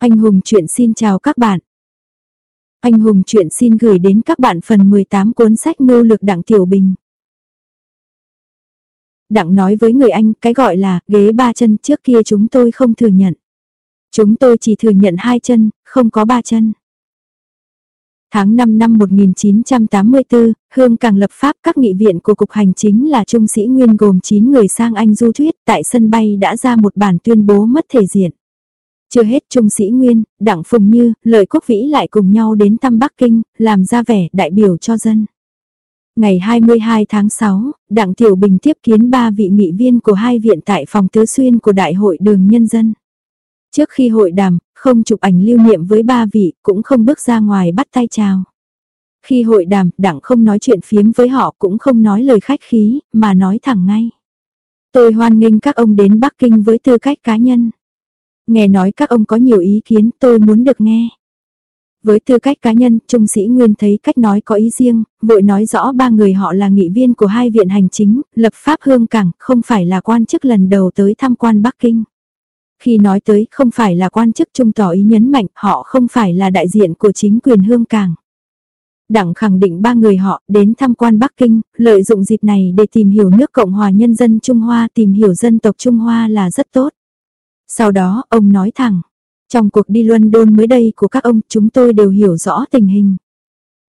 Anh Hùng chuyện xin chào các bạn. Anh Hùng chuyện xin gửi đến các bạn phần 18 cuốn sách mưu lược Đặng Tiểu Bình. Đặng nói với người anh cái gọi là ghế ba chân trước kia chúng tôi không thừa nhận. Chúng tôi chỉ thừa nhận hai chân, không có ba chân. Tháng 5 năm 1984, Hương Càng lập pháp các nghị viện của Cục Hành Chính là trung sĩ nguyên gồm 9 người sang Anh du thuyết tại sân bay đã ra một bản tuyên bố mất thể diện. Chưa hết trung sĩ Nguyên, Đặng Phùng Như, Lợi Quốc Vĩ lại cùng nhau đến thăm Bắc Kinh, làm ra vẻ đại biểu cho dân. Ngày 22 tháng 6, Đặng Tiểu Bình tiếp kiến ba vị nghị viên của hai viện tại phòng tứ xuyên của Đại hội đường Nhân dân. Trước khi hội đàm, không chụp ảnh lưu niệm với ba vị, cũng không bước ra ngoài bắt tay chào. Khi hội đàm, Đặng không nói chuyện phiếm với họ cũng không nói lời khách khí, mà nói thẳng ngay. Tôi hoan nghênh các ông đến Bắc Kinh với tư cách cá nhân. Nghe nói các ông có nhiều ý kiến tôi muốn được nghe. Với tư cách cá nhân, Trung sĩ Nguyên thấy cách nói có ý riêng, vội nói rõ ba người họ là nghị viên của hai viện hành chính, lập pháp hương cảng, không phải là quan chức lần đầu tới tham quan Bắc Kinh. Khi nói tới không phải là quan chức trung tỏ ý nhấn mạnh họ không phải là đại diện của chính quyền hương cảng. Đảng khẳng định ba người họ đến tham quan Bắc Kinh, lợi dụng dịp này để tìm hiểu nước Cộng hòa Nhân dân Trung Hoa, tìm hiểu dân tộc Trung Hoa là rất tốt. Sau đó, ông nói thẳng, trong cuộc đi London mới đây của các ông, chúng tôi đều hiểu rõ tình hình.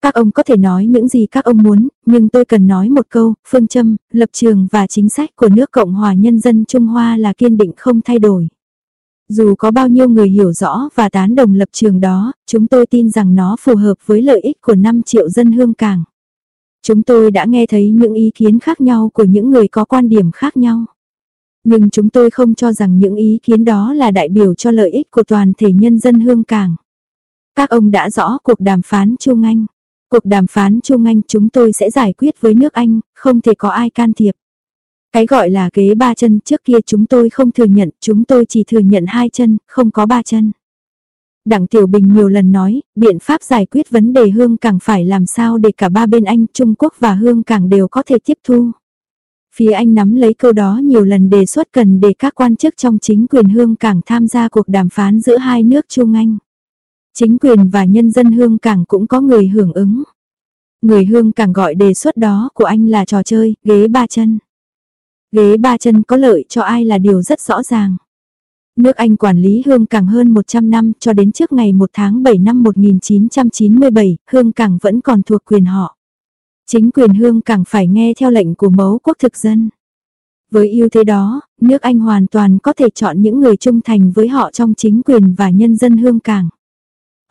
Các ông có thể nói những gì các ông muốn, nhưng tôi cần nói một câu, phương châm, lập trường và chính sách của nước Cộng hòa Nhân dân Trung Hoa là kiên định không thay đổi. Dù có bao nhiêu người hiểu rõ và tán đồng lập trường đó, chúng tôi tin rằng nó phù hợp với lợi ích của 5 triệu dân hương cảng. Chúng tôi đã nghe thấy những ý kiến khác nhau của những người có quan điểm khác nhau. Nhưng chúng tôi không cho rằng những ý kiến đó là đại biểu cho lợi ích của toàn thể nhân dân hương cảng. Các ông đã rõ cuộc đàm phán Trung Anh. Cuộc đàm phán Trung Anh chúng tôi sẽ giải quyết với nước Anh, không thể có ai can thiệp. Cái gọi là ghế ba chân trước kia chúng tôi không thừa nhận, chúng tôi chỉ thừa nhận hai chân, không có ba chân. Đặng Tiểu Bình nhiều lần nói, biện pháp giải quyết vấn đề hương cảng phải làm sao để cả ba bên Anh, Trung Quốc và hương cảng đều có thể tiếp thu. Phía Anh nắm lấy câu đó nhiều lần đề xuất cần để các quan chức trong chính quyền Hương Cảng tham gia cuộc đàm phán giữa hai nước Trung Anh. Chính quyền và nhân dân Hương Cảng cũng có người hưởng ứng. Người Hương Cảng gọi đề xuất đó của anh là trò chơi, ghế ba chân. Ghế ba chân có lợi cho ai là điều rất rõ ràng. Nước Anh quản lý Hương Cảng hơn 100 năm cho đến trước ngày 1 tháng 7 năm 1997, Hương Cảng vẫn còn thuộc quyền họ chính quyền hương càng phải nghe theo lệnh của mẫu quốc thực dân. Với ưu thế đó, nước Anh hoàn toàn có thể chọn những người trung thành với họ trong chính quyền và nhân dân hương cảng.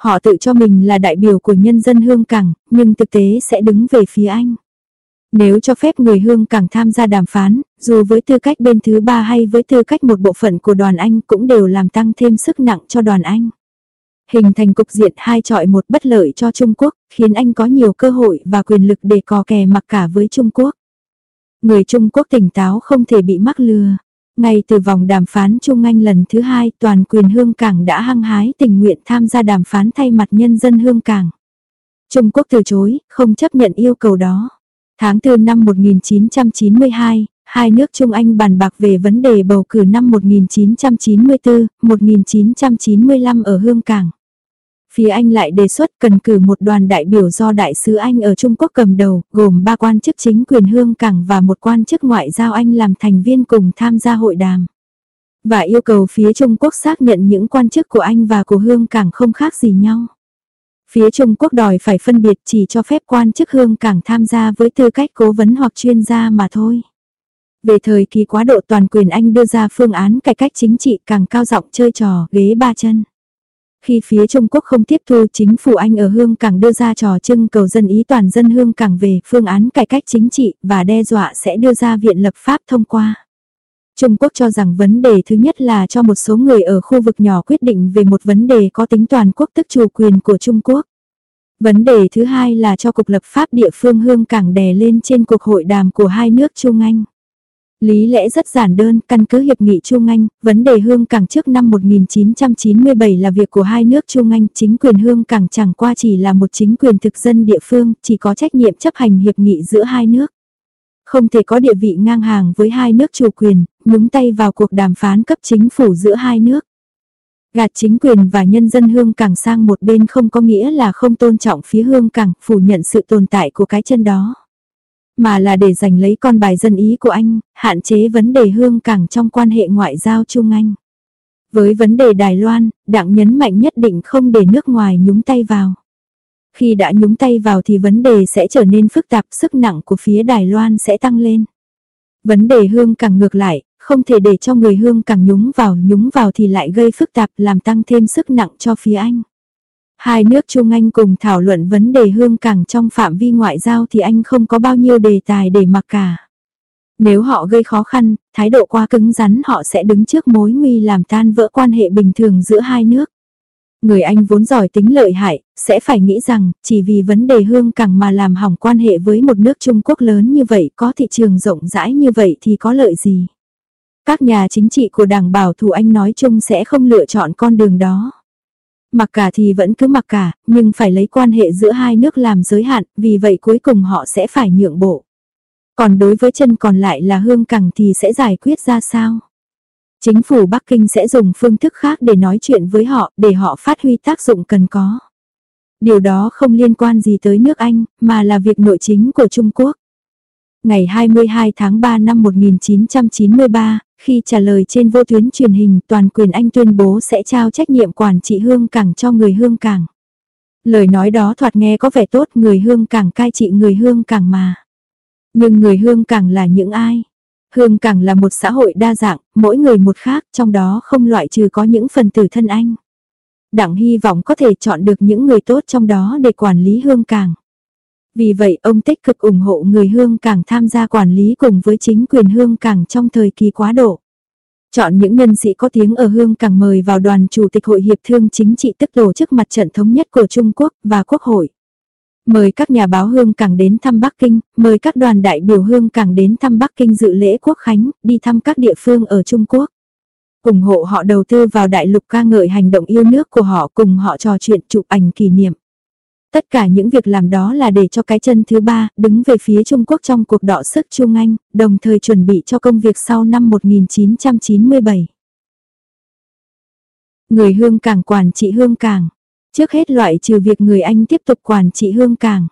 Họ tự cho mình là đại biểu của nhân dân hương cảng, nhưng thực tế sẽ đứng về phía Anh. Nếu cho phép người hương cảng tham gia đàm phán, dù với tư cách bên thứ ba hay với tư cách một bộ phận của đoàn Anh cũng đều làm tăng thêm sức nặng cho đoàn Anh hình thành cục diện hai trọi một bất lợi cho Trung Quốc, khiến Anh có nhiều cơ hội và quyền lực để cò kè mặc cả với Trung Quốc. Người Trung Quốc tỉnh táo không thể bị mắc lừa. Ngay từ vòng đàm phán Trung Anh lần thứ hai, toàn quyền Hương Cảng đã hăng hái tình nguyện tham gia đàm phán thay mặt nhân dân Hương Cảng. Trung Quốc từ chối, không chấp nhận yêu cầu đó. Tháng 4 năm 1992, hai nước Trung Anh bàn bạc về vấn đề bầu cử năm 1994, 1995 ở Hương Cảng. Phía Anh lại đề xuất cần cử một đoàn đại biểu do Đại sứ Anh ở Trung Quốc cầm đầu, gồm ba quan chức chính quyền hương cảng và một quan chức ngoại giao Anh làm thành viên cùng tham gia hội đàm. Và yêu cầu phía Trung Quốc xác nhận những quan chức của Anh và của hương cảng không khác gì nhau. Phía Trung Quốc đòi phải phân biệt chỉ cho phép quan chức hương cảng tham gia với tư cách cố vấn hoặc chuyên gia mà thôi. Về thời kỳ quá độ toàn quyền Anh đưa ra phương án cải cách chính trị càng cao giọng chơi trò ghế ba chân. Khi phía Trung Quốc không tiếp thu, chính phủ Anh ở Hương Cảng đưa ra trò trưng cầu dân ý toàn dân Hương Cảng về phương án cải cách chính trị và đe dọa sẽ đưa ra viện lập pháp thông qua. Trung Quốc cho rằng vấn đề thứ nhất là cho một số người ở khu vực nhỏ quyết định về một vấn đề có tính toàn quốc tức chủ quyền của Trung Quốc. Vấn đề thứ hai là cho Cục lập pháp địa phương Hương Cảng đè lên trên cuộc hội đàm của hai nước Trung Anh. Lý lẽ rất giản đơn, căn cứ hiệp nghị Trung Anh, vấn đề hương cảng trước năm 1997 là việc của hai nước Trung Anh, chính quyền hương cảng chẳng qua chỉ là một chính quyền thực dân địa phương, chỉ có trách nhiệm chấp hành hiệp nghị giữa hai nước. Không thể có địa vị ngang hàng với hai nước chủ quyền, nhúng tay vào cuộc đàm phán cấp chính phủ giữa hai nước. Gạt chính quyền và nhân dân hương cảng sang một bên không có nghĩa là không tôn trọng phía hương cảng, phủ nhận sự tồn tại của cái chân đó. Mà là để giành lấy con bài dân ý của anh, hạn chế vấn đề hương cảng trong quan hệ ngoại giao Trung Anh. Với vấn đề Đài Loan, đặng nhấn mạnh nhất định không để nước ngoài nhúng tay vào. Khi đã nhúng tay vào thì vấn đề sẽ trở nên phức tạp, sức nặng của phía Đài Loan sẽ tăng lên. Vấn đề hương càng ngược lại, không thể để cho người hương càng nhúng vào, nhúng vào thì lại gây phức tạp làm tăng thêm sức nặng cho phía Anh. Hai nước Trung Anh cùng thảo luận vấn đề hương càng trong phạm vi ngoại giao thì anh không có bao nhiêu đề tài để mặc cả. Nếu họ gây khó khăn, thái độ quá cứng rắn họ sẽ đứng trước mối nguy làm tan vỡ quan hệ bình thường giữa hai nước. Người Anh vốn giỏi tính lợi hại, sẽ phải nghĩ rằng, chỉ vì vấn đề hương cảng mà làm hỏng quan hệ với một nước Trung Quốc lớn như vậy, có thị trường rộng rãi như vậy thì có lợi gì? Các nhà chính trị của đảng bảo thủ Anh nói chung sẽ không lựa chọn con đường đó. Mặc cả thì vẫn cứ mặc cả, nhưng phải lấy quan hệ giữa hai nước làm giới hạn, vì vậy cuối cùng họ sẽ phải nhượng bộ. Còn đối với chân còn lại là hương cẳng thì sẽ giải quyết ra sao? Chính phủ Bắc Kinh sẽ dùng phương thức khác để nói chuyện với họ, để họ phát huy tác dụng cần có. Điều đó không liên quan gì tới nước Anh, mà là việc nội chính của Trung Quốc. Ngày 22 tháng 3 năm 1993, khi trả lời trên vô tuyến truyền hình toàn quyền Anh tuyên bố sẽ trao trách nhiệm quản trị hương cảng cho người hương cảng. Lời nói đó thoạt nghe có vẻ tốt người hương cảng cai trị người hương cảng mà. Nhưng người hương cảng là những ai? Hương cảng là một xã hội đa dạng, mỗi người một khác, trong đó không loại trừ có những phần tử thân anh. Đảng hy vọng có thể chọn được những người tốt trong đó để quản lý hương cảng. Vì vậy ông tích cực ủng hộ người hương cảng tham gia quản lý cùng với chính quyền hương cảng trong thời kỳ quá độ. Chọn những nhân sĩ có tiếng ở hương cảng mời vào đoàn chủ tịch hội hiệp thương chính trị tức tổ chức mặt trận thống nhất của Trung Quốc và Quốc hội. Mời các nhà báo Hương Cảng đến thăm Bắc Kinh, mời các đoàn đại biểu Hương Cảng đến thăm Bắc Kinh dự lễ quốc khánh, đi thăm các địa phương ở Trung Quốc. ủng hộ họ đầu tư vào đại lục ca ngợi hành động yêu nước của họ cùng họ trò chuyện chụp ảnh kỷ niệm. Tất cả những việc làm đó là để cho cái chân thứ ba đứng về phía Trung Quốc trong cuộc đọ sức Trung Anh, đồng thời chuẩn bị cho công việc sau năm 1997. Người Hương Cảng quản trị Hương Cảng Trước hết loại trừ việc người Anh tiếp tục quản trị hương cảng.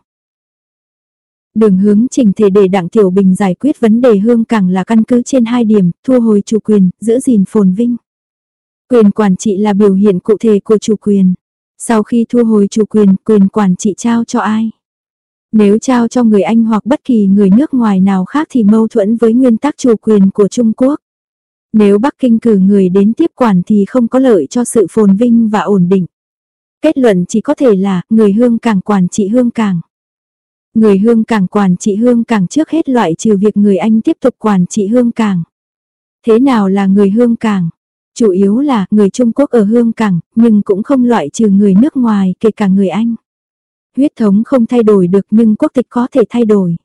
Đường hướng trình thể để Đặng Tiểu Bình giải quyết vấn đề hương cảng là căn cứ trên hai điểm, thu hồi chủ quyền, giữ gìn phồn vinh. Quyền quản trị là biểu hiện cụ thể của chủ quyền. Sau khi thu hồi chủ quyền, quyền quản trị trao cho ai? Nếu trao cho người Anh hoặc bất kỳ người nước ngoài nào khác thì mâu thuẫn với nguyên tắc chủ quyền của Trung Quốc. Nếu Bắc Kinh cử người đến tiếp quản thì không có lợi cho sự phồn vinh và ổn định. Kết luận chỉ có thể là người hương càng quản trị hương càng. Người hương càng quản trị hương càng trước hết loại trừ việc người Anh tiếp tục quản trị hương càng. Thế nào là người hương càng? Chủ yếu là người Trung Quốc ở hương cảng, nhưng cũng không loại trừ người nước ngoài kể cả người Anh. Huyết thống không thay đổi được nhưng quốc tịch có thể thay đổi.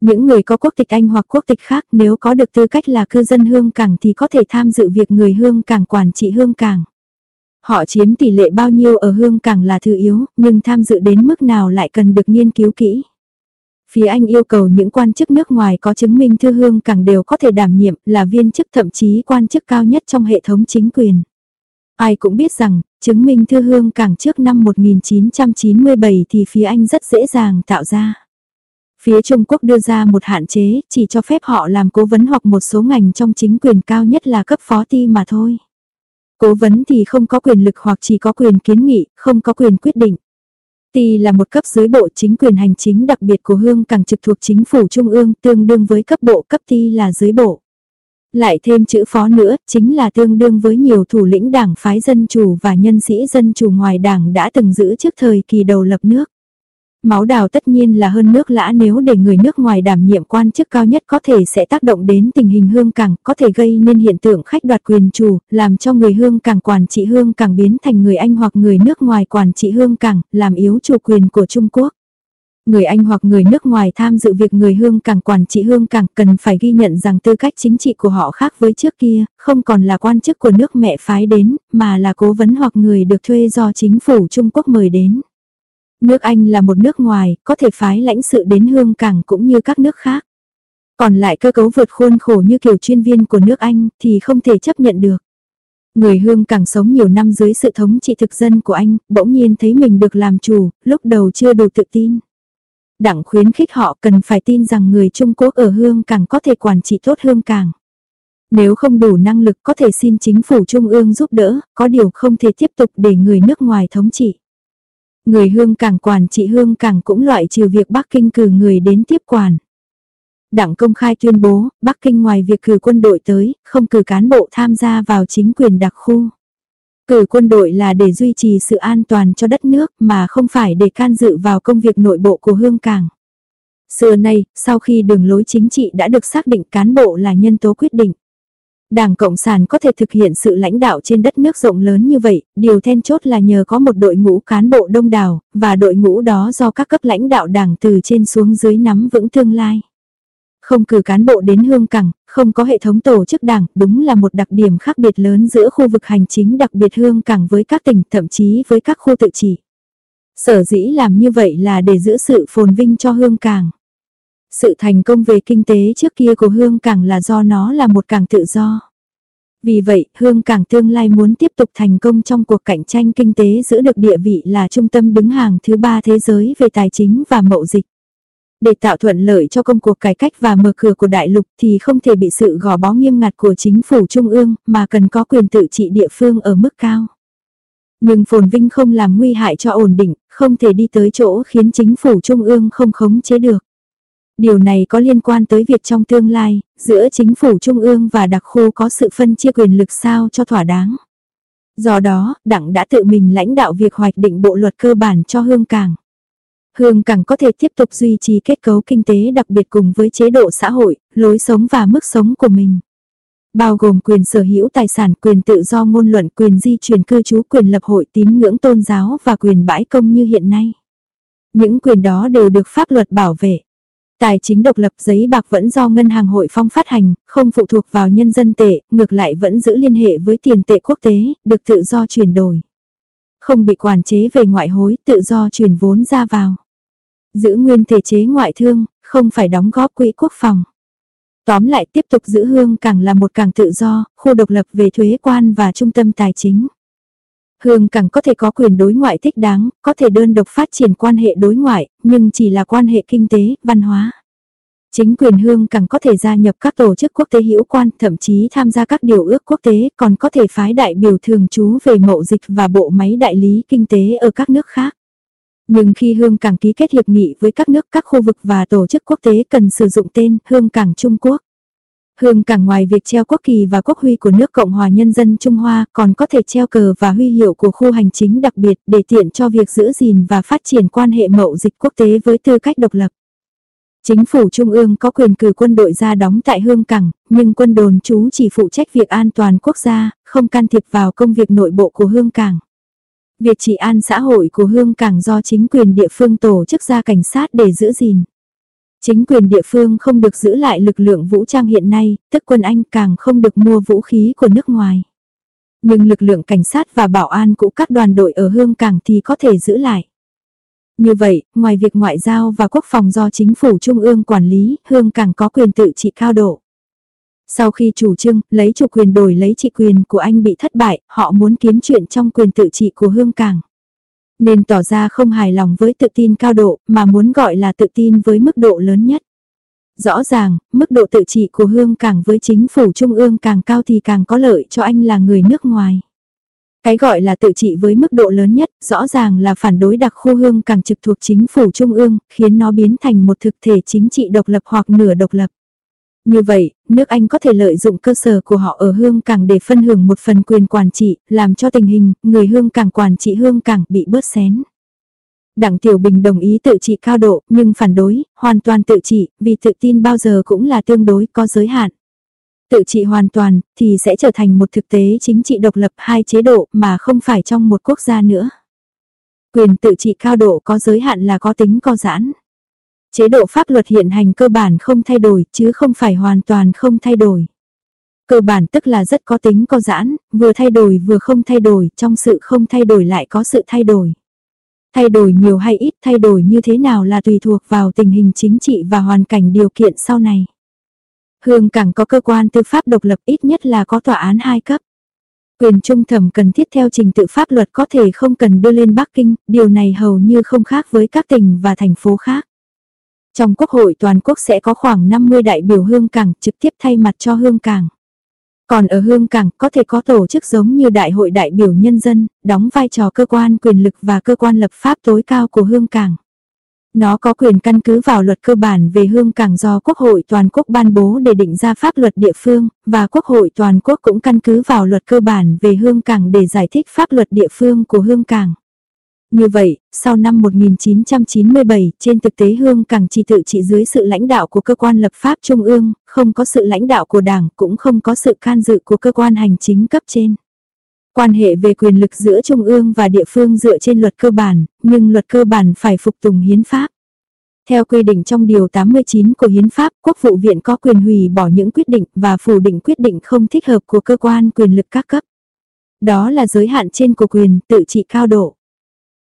Những người có quốc tịch Anh hoặc quốc tịch khác nếu có được tư cách là cư dân hương cảng thì có thể tham dự việc người hương cảng quản trị hương cảng. Họ chiếm tỷ lệ bao nhiêu ở hương cảng là thứ yếu, nhưng tham dự đến mức nào lại cần được nghiên cứu kỹ. Phía Anh yêu cầu những quan chức nước ngoài có chứng minh thư hương càng đều có thể đảm nhiệm là viên chức thậm chí quan chức cao nhất trong hệ thống chính quyền. Ai cũng biết rằng, chứng minh thư hương càng trước năm 1997 thì phía Anh rất dễ dàng tạo ra. Phía Trung Quốc đưa ra một hạn chế, chỉ cho phép họ làm cố vấn hoặc một số ngành trong chính quyền cao nhất là cấp phó ti mà thôi. Cố vấn thì không có quyền lực hoặc chỉ có quyền kiến nghị, không có quyền quyết định ty là một cấp dưới bộ chính quyền hành chính đặc biệt của Hương càng trực thuộc chính phủ trung ương tương đương với cấp bộ cấp ti là dưới bộ. Lại thêm chữ phó nữa, chính là tương đương với nhiều thủ lĩnh đảng phái dân chủ và nhân sĩ dân chủ ngoài đảng đã từng giữ trước thời kỳ đầu lập nước. Máu đào tất nhiên là hơn nước lã nếu để người nước ngoài đảm nhiệm quan chức cao nhất có thể sẽ tác động đến tình hình hương cảng, có thể gây nên hiện tượng khách đoạt quyền chủ, làm cho người hương cảng quản trị hương cảng biến thành người Anh hoặc người nước ngoài quản trị hương cảng, làm yếu chủ quyền của Trung Quốc. Người Anh hoặc người nước ngoài tham dự việc người hương cảng quản trị hương cảng cần phải ghi nhận rằng tư cách chính trị của họ khác với trước kia, không còn là quan chức của nước mẹ phái đến, mà là cố vấn hoặc người được thuê do chính phủ Trung Quốc mời đến. Nước Anh là một nước ngoài, có thể phái lãnh sự đến hương cảng cũng như các nước khác. Còn lại cơ cấu vượt khuôn khổ như kiểu chuyên viên của nước Anh thì không thể chấp nhận được. Người hương càng sống nhiều năm dưới sự thống trị thực dân của anh, bỗng nhiên thấy mình được làm chủ, lúc đầu chưa đủ tự tin. Đảng khuyến khích họ cần phải tin rằng người Trung Quốc ở hương càng có thể quản trị tốt hương càng. Nếu không đủ năng lực có thể xin chính phủ trung ương giúp đỡ, có điều không thể tiếp tục để người nước ngoài thống trị. Người hương càng quản trị hương càng cũng loại trừ việc Bắc Kinh cử người đến tiếp quản. Đảng công khai tuyên bố, Bắc Kinh ngoài việc cử quân đội tới, không cử cán bộ tham gia vào chính quyền đặc khu. Cử quân đội là để duy trì sự an toàn cho đất nước mà không phải để can dự vào công việc nội bộ của hương cảng. Xưa nay, sau khi đường lối chính trị đã được xác định cán bộ là nhân tố quyết định. Đảng Cộng sản có thể thực hiện sự lãnh đạo trên đất nước rộng lớn như vậy, điều then chốt là nhờ có một đội ngũ cán bộ đông đảo, và đội ngũ đó do các cấp lãnh đạo đảng từ trên xuống dưới nắm vững tương lai. Không cử cán bộ đến hương cảng, không có hệ thống tổ chức đảng, đúng là một đặc điểm khác biệt lớn giữa khu vực hành chính đặc biệt hương cảng với các tỉnh, thậm chí với các khu tự trị. Sở dĩ làm như vậy là để giữ sự phồn vinh cho hương cảng. Sự thành công về kinh tế trước kia của Hương Cảng là do nó là một cảng tự do. Vì vậy, Hương Cảng tương lai muốn tiếp tục thành công trong cuộc cạnh tranh kinh tế giữ được địa vị là trung tâm đứng hàng thứ ba thế giới về tài chính và mậu dịch. Để tạo thuận lợi cho công cuộc cải cách và mở cửa của đại lục thì không thể bị sự gò bó nghiêm ngặt của chính phủ trung ương mà cần có quyền tự trị địa phương ở mức cao. Nhưng phồn vinh không làm nguy hại cho ổn định, không thể đi tới chỗ khiến chính phủ trung ương không khống chế được. Điều này có liên quan tới việc trong tương lai, giữa chính phủ trung ương và đặc khu có sự phân chia quyền lực sao cho thỏa đáng. Do đó, Đảng đã tự mình lãnh đạo việc hoạch định bộ luật cơ bản cho Hương Cảng. Hương Cảng có thể tiếp tục duy trì kết cấu kinh tế đặc biệt cùng với chế độ xã hội, lối sống và mức sống của mình. Bao gồm quyền sở hữu tài sản, quyền tự do ngôn luận, quyền di chuyển cư trú, quyền lập hội tín ngưỡng tôn giáo và quyền bãi công như hiện nay. Những quyền đó đều được pháp luật bảo vệ. Tài chính độc lập giấy bạc vẫn do ngân hàng hội phong phát hành, không phụ thuộc vào nhân dân tệ, ngược lại vẫn giữ liên hệ với tiền tệ quốc tế, được tự do chuyển đổi. Không bị quản chế về ngoại hối, tự do chuyển vốn ra vào. Giữ nguyên thể chế ngoại thương, không phải đóng góp quỹ quốc phòng. Tóm lại tiếp tục giữ hương càng là một càng tự do, khu độc lập về thuế quan và trung tâm tài chính. Hương càng có thể có quyền đối ngoại thích đáng, có thể đơn độc phát triển quan hệ đối ngoại, nhưng chỉ là quan hệ kinh tế, văn hóa. Chính quyền Hương càng có thể gia nhập các tổ chức quốc tế hữu quan, thậm chí tham gia các điều ước quốc tế, còn có thể phái đại biểu thường trú về mậu dịch và bộ máy đại lý kinh tế ở các nước khác. Nhưng khi Hương Cảng ký kết hiệp nghị với các nước, các khu vực và tổ chức quốc tế cần sử dụng tên Hương Cảng Trung Quốc. Hương cảng ngoài việc treo quốc kỳ và quốc huy của nước Cộng hòa Nhân dân Trung Hoa còn có thể treo cờ và huy hiệu của khu hành chính đặc biệt để tiện cho việc giữ gìn và phát triển quan hệ mậu dịch quốc tế với tư cách độc lập. Chính phủ Trung ương có quyền cử quân đội ra đóng tại Hương Cảng, nhưng quân đồn trú chỉ phụ trách việc an toàn quốc gia, không can thiệp vào công việc nội bộ của Hương Cảng. Việc trị an xã hội của Hương Cảng do chính quyền địa phương tổ chức ra cảnh sát để giữ gìn. Chính quyền địa phương không được giữ lại lực lượng vũ trang hiện nay, tức quân Anh càng không được mua vũ khí của nước ngoài. Nhưng lực lượng cảnh sát và bảo an của các đoàn đội ở Hương Cảng thì có thể giữ lại. Như vậy, ngoài việc ngoại giao và quốc phòng do chính phủ trung ương quản lý, Hương Cảng có quyền tự trị cao độ. Sau khi chủ trương, lấy chủ quyền đổi lấy trị quyền của anh bị thất bại, họ muốn kiếm chuyện trong quyền tự trị của Hương Cảng nên tỏ ra không hài lòng với tự tin cao độ, mà muốn gọi là tự tin với mức độ lớn nhất. Rõ ràng, mức độ tự trị của Hương càng với chính phủ trung ương càng cao thì càng có lợi cho anh là người nước ngoài. Cái gọi là tự trị với mức độ lớn nhất, rõ ràng là phản đối đặc khu hương càng trực thuộc chính phủ trung ương, khiến nó biến thành một thực thể chính trị độc lập hoặc nửa độc lập. Như vậy, nước Anh có thể lợi dụng cơ sở của họ ở Hương Cảng để phân hưởng một phần quyền quản trị, làm cho tình hình người Hương Cảng quản trị Hương Cảng bị bớt xén. Đặng Tiểu Bình đồng ý tự trị cao độ, nhưng phản đối, hoàn toàn tự trị, vì tự tin bao giờ cũng là tương đối có giới hạn. Tự trị hoàn toàn, thì sẽ trở thành một thực tế chính trị độc lập hai chế độ mà không phải trong một quốc gia nữa. Quyền tự trị cao độ có giới hạn là có tính co giãn. Chế độ pháp luật hiện hành cơ bản không thay đổi chứ không phải hoàn toàn không thay đổi. Cơ bản tức là rất có tính co giãn, vừa thay đổi vừa không thay đổi, trong sự không thay đổi lại có sự thay đổi. Thay đổi nhiều hay ít thay đổi như thế nào là tùy thuộc vào tình hình chính trị và hoàn cảnh điều kiện sau này. Hương Cảng có cơ quan tư pháp độc lập ít nhất là có tòa án hai cấp. Quyền trung thẩm cần thiết theo trình tự pháp luật có thể không cần đưa lên Bắc Kinh, điều này hầu như không khác với các tỉnh và thành phố khác. Trong quốc hội toàn quốc sẽ có khoảng 50 đại biểu hương cảng trực tiếp thay mặt cho hương cảng. Còn ở hương cảng có thể có tổ chức giống như đại hội đại biểu nhân dân, đóng vai trò cơ quan quyền lực và cơ quan lập pháp tối cao của hương cảng. Nó có quyền căn cứ vào luật cơ bản về hương cảng do Quốc hội toàn quốc ban bố để định ra pháp luật địa phương, và Quốc hội toàn quốc cũng căn cứ vào luật cơ bản về hương cảng để giải thích pháp luật địa phương của hương cảng. Như vậy, sau năm 1997, trên thực tế Hương Cảng chỉ tự trị dưới sự lãnh đạo của cơ quan lập pháp trung ương, không có sự lãnh đạo của đảng, cũng không có sự can dự của cơ quan hành chính cấp trên. Quan hệ về quyền lực giữa trung ương và địa phương dựa trên luật cơ bản, nhưng luật cơ bản phải phục tùng hiến pháp. Theo quy định trong Điều 89 của Hiến pháp, Quốc vụ viện có quyền hủy bỏ những quyết định và phủ định quyết định không thích hợp của cơ quan quyền lực các cấp. Đó là giới hạn trên của quyền tự trị cao độ.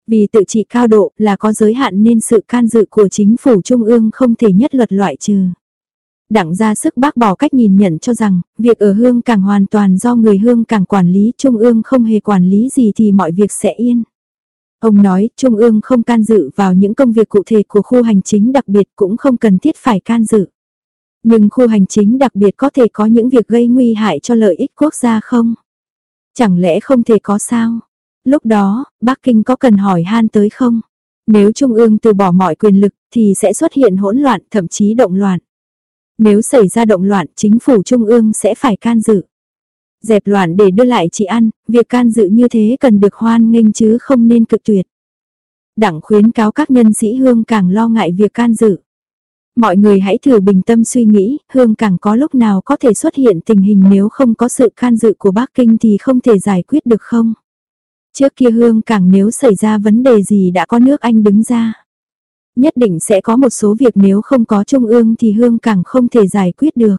Vì tự trị cao độ là có giới hạn nên sự can dự của chính phủ trung ương không thể nhất luật loại trừ. Đặng ra sức bác bỏ cách nhìn nhận cho rằng, việc ở hương càng hoàn toàn do người hương càng quản lý trung ương không hề quản lý gì thì mọi việc sẽ yên. Ông nói, Trung ương không can dự vào những công việc cụ thể của khu hành chính đặc biệt cũng không cần thiết phải can dự. Nhưng khu hành chính đặc biệt có thể có những việc gây nguy hại cho lợi ích quốc gia không? Chẳng lẽ không thể có sao? Lúc đó, Bắc Kinh có cần hỏi han tới không? Nếu Trung ương từ bỏ mọi quyền lực thì sẽ xuất hiện hỗn loạn thậm chí động loạn. Nếu xảy ra động loạn chính phủ Trung ương sẽ phải can dự. Dẹp loạn để đưa lại trị ăn, việc can dự như thế cần được hoan nghênh chứ không nên cực tuyệt. Đảng khuyến cáo các nhân sĩ hương càng lo ngại việc can dự. Mọi người hãy thử bình tâm suy nghĩ, hương càng có lúc nào có thể xuất hiện tình hình nếu không có sự can dự của Bắc Kinh thì không thể giải quyết được không? Trước kia hương càng nếu xảy ra vấn đề gì đã có nước Anh đứng ra. Nhất định sẽ có một số việc nếu không có Trung ương thì hương càng không thể giải quyết được.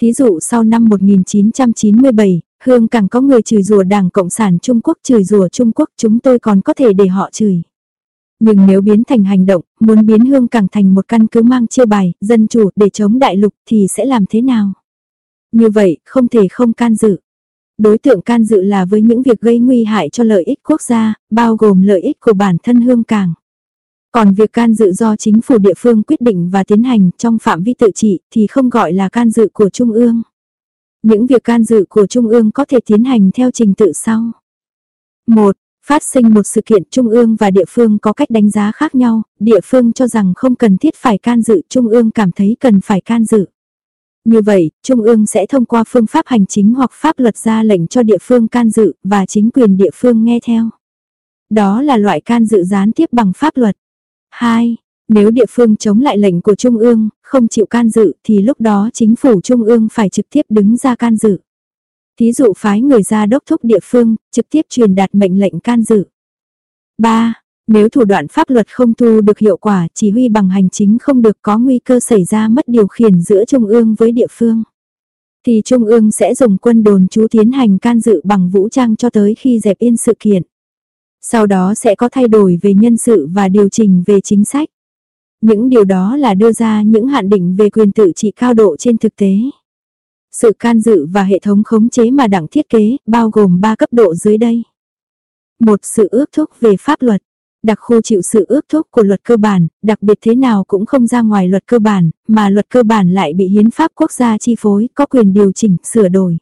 Thí dụ sau năm 1997, Hương càng có người chửi rủa Đảng Cộng sản Trung Quốc chửi rủa Trung Quốc chúng tôi còn có thể để họ chửi. Nhưng nếu biến thành hành động, muốn biến Hương càng thành một căn cứ mang chiêu bài, dân chủ để chống đại lục thì sẽ làm thế nào? Như vậy, không thể không can dự. Đối tượng can dự là với những việc gây nguy hại cho lợi ích quốc gia, bao gồm lợi ích của bản thân Hương Càng. Còn việc can dự do chính phủ địa phương quyết định và tiến hành trong phạm vi tự trị thì không gọi là can dự của Trung ương. Những việc can dự của Trung ương có thể tiến hành theo trình tự sau. 1. Phát sinh một sự kiện Trung ương và địa phương có cách đánh giá khác nhau, địa phương cho rằng không cần thiết phải can dự, Trung ương cảm thấy cần phải can dự. Như vậy, Trung ương sẽ thông qua phương pháp hành chính hoặc pháp luật ra lệnh cho địa phương can dự và chính quyền địa phương nghe theo. Đó là loại can dự gián tiếp bằng pháp luật. 2. Nếu địa phương chống lại lệnh của Trung ương, không chịu can dự thì lúc đó chính phủ Trung ương phải trực tiếp đứng ra can dự. Thí dụ phái người ra đốc thúc địa phương, trực tiếp truyền đạt mệnh lệnh can dự. 3. Nếu thủ đoạn pháp luật không thu được hiệu quả, chỉ huy bằng hành chính không được có nguy cơ xảy ra mất điều khiển giữa Trung ương với địa phương. Thì Trung ương sẽ dùng quân đồn chú tiến hành can dự bằng vũ trang cho tới khi dẹp yên sự kiện. Sau đó sẽ có thay đổi về nhân sự và điều chỉnh về chính sách. Những điều đó là đưa ra những hạn định về quyền tự trị cao độ trên thực tế. Sự can dự và hệ thống khống chế mà đảng thiết kế bao gồm 3 cấp độ dưới đây. Một sự ước thúc về pháp luật. Đặc khu chịu sự ước thúc của luật cơ bản, đặc biệt thế nào cũng không ra ngoài luật cơ bản, mà luật cơ bản lại bị hiến pháp quốc gia chi phối, có quyền điều chỉnh, sửa đổi.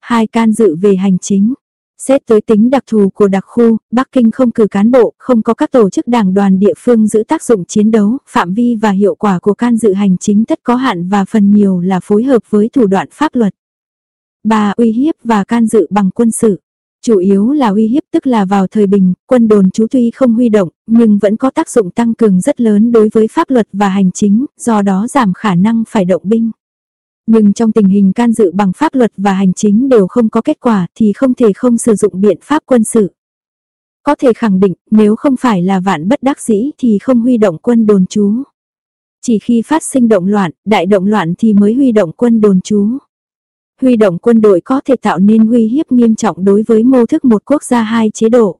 Hai can dự về hành chính. Xét tới tính đặc thù của đặc khu, Bắc Kinh không cử cán bộ, không có các tổ chức đảng đoàn địa phương giữ tác dụng chiến đấu, phạm vi và hiệu quả của can dự hành chính tất có hạn và phần nhiều là phối hợp với thủ đoạn pháp luật. bà Uy hiếp và can dự bằng quân sự. Chủ yếu là uy hiếp tức là vào thời bình, quân đồn chú tuy không huy động, nhưng vẫn có tác dụng tăng cường rất lớn đối với pháp luật và hành chính, do đó giảm khả năng phải động binh. Nhưng trong tình hình can dự bằng pháp luật và hành chính đều không có kết quả thì không thể không sử dụng biện pháp quân sự. Có thể khẳng định nếu không phải là vạn bất đắc dĩ thì không huy động quân đồn trú. Chỉ khi phát sinh động loạn, đại động loạn thì mới huy động quân đồn trú. Huy động quân đội có thể tạo nên uy hiếp nghiêm trọng đối với mô thức một quốc gia hai chế độ.